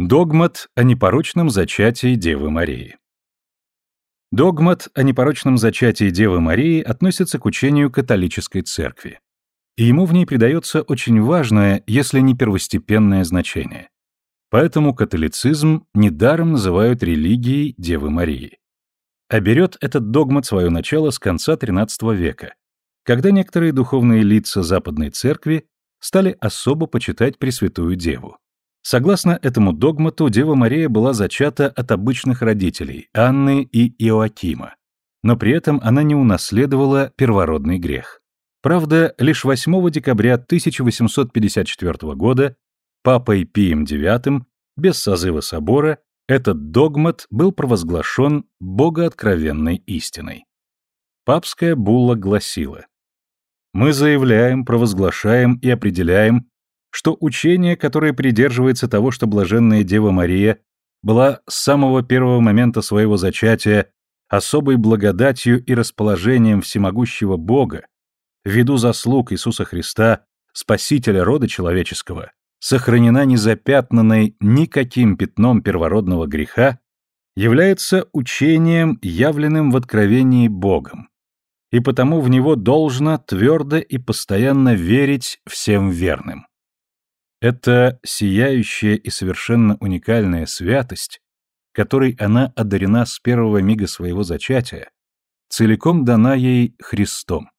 Догмат о непорочном зачатии Девы Марии. Догмат о непорочном зачатии Девы Марии относится к учению католической церкви. И ему в ней придается очень важное, если не первостепенное значение. Поэтому католицизм недаром называют религией Девы Марии. А берет этот догмат свое начало с конца XIII века, когда некоторые духовные лица Западной Церкви стали особо почитать Пресвятую Деву. Согласно этому догмату, Дева Мария была зачата от обычных родителей, Анны и Иоакима, но при этом она не унаследовала первородный грех. Правда, лишь 8 декабря 1854 года Папой Пием IX, без созыва собора, этот догмат был провозглашен богооткровенной истиной. Папская булла гласила «Мы заявляем, провозглашаем и определяем, что учение, которое придерживается того, что блаженная Дева Мария была с самого первого момента своего зачатия особой благодатью и расположением всемогущего Бога, ввиду заслуг Иисуса Христа, Спасителя рода человеческого, сохранена незапятнанной никаким пятном первородного греха, является учением, явленным в откровении Богом, и потому в него должно твердо и постоянно верить всем верным. Это сияющая и совершенно уникальная святость, которой она одарена с первого мига своего зачатия, целиком дана ей Христом.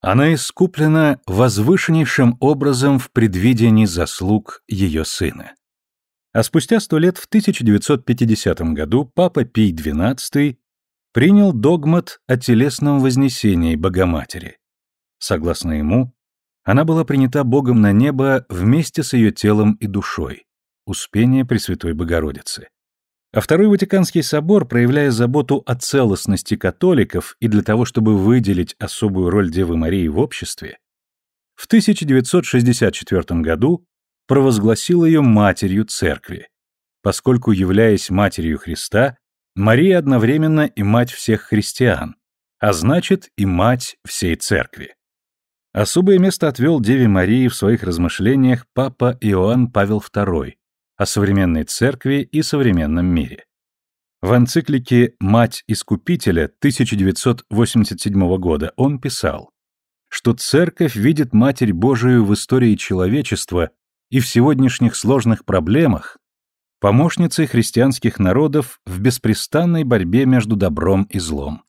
Она искуплена возвышеннейшим образом в предвидении заслуг ее сына. А спустя сто лет в 1950 году Папа Пий XII принял догмат о телесном вознесении Богоматери. Согласно ему, она была принята Богом на небо вместе с ее телом и душой. Успение Пресвятой Богородицы. А Второй Ватиканский собор, проявляя заботу о целостности католиков и для того, чтобы выделить особую роль Девы Марии в обществе, в 1964 году провозгласил ее матерью церкви, поскольку, являясь матерью Христа, Мария одновременно и мать всех христиан, а значит и мать всей церкви. Особое место отвел Деве Марии в своих размышлениях папа Иоанн Павел II о современной церкви и современном мире. В энциклике «Мать Искупителя» 1987 года он писал, что церковь видит Матерь Божию в истории человечества и в сегодняшних сложных проблемах помощницей христианских народов в беспрестанной борьбе между добром и злом.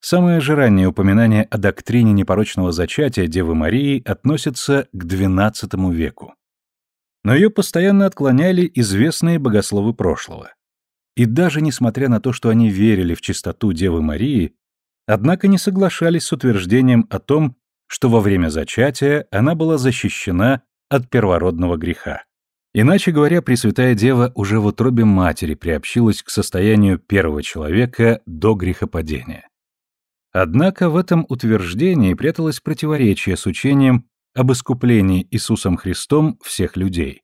Самое же раннее упоминание о доктрине непорочного зачатия Девы Марии относится к XII веку. Но ее постоянно отклоняли известные богословы прошлого. И даже несмотря на то, что они верили в чистоту Девы Марии, однако не соглашались с утверждением о том, что во время зачатия она была защищена от первородного греха. Иначе говоря, Пресвятая Дева уже в утробе матери приобщилась к состоянию первого человека до грехопадения. Однако в этом утверждении пряталось противоречие с учением об искуплении Иисусом Христом всех людей.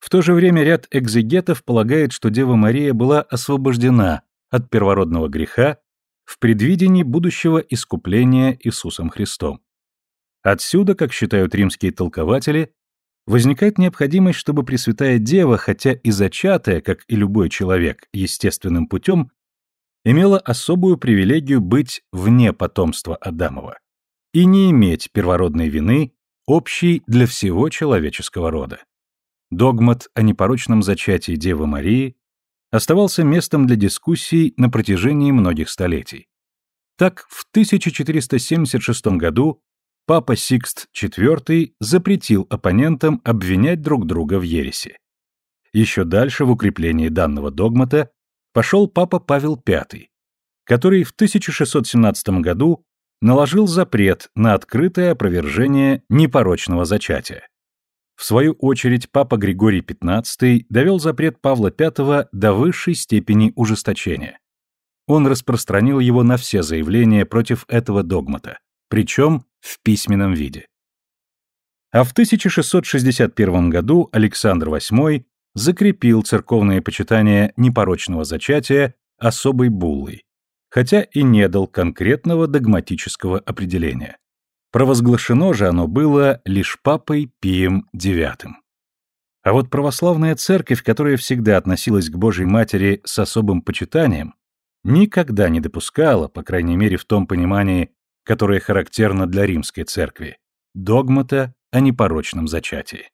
В то же время ряд экзегетов полагает, что Дева Мария была освобождена от первородного греха в предвидении будущего искупления Иисусом Христом. Отсюда, как считают римские толкователи, возникает необходимость, чтобы Пресвятая Дева, хотя и зачатая, как и любой человек, естественным путем, имела особую привилегию быть вне потомства Адамова и не иметь первородной вины, общей для всего человеческого рода. Догмат о непорочном зачатии Девы Марии оставался местом для дискуссий на протяжении многих столетий. Так, в 1476 году Папа Сикст IV запретил оппонентам обвинять друг друга в ереси. Еще дальше в укреплении данного догмата пошел папа Павел V, который в 1617 году наложил запрет на открытое опровержение непорочного зачатия. В свою очередь папа Григорий XV довел запрет Павла V до высшей степени ужесточения. Он распространил его на все заявления против этого догмата, причем в письменном виде. А в 1661 году Александр VIII закрепил церковное почитание непорочного зачатия особой буллой, хотя и не дал конкретного догматического определения. Провозглашено же оно было лишь папой Пием IX. А вот православная церковь, которая всегда относилась к Божьей Матери с особым почитанием, никогда не допускала, по крайней мере в том понимании, которое характерно для римской церкви, догмата о непорочном зачатии.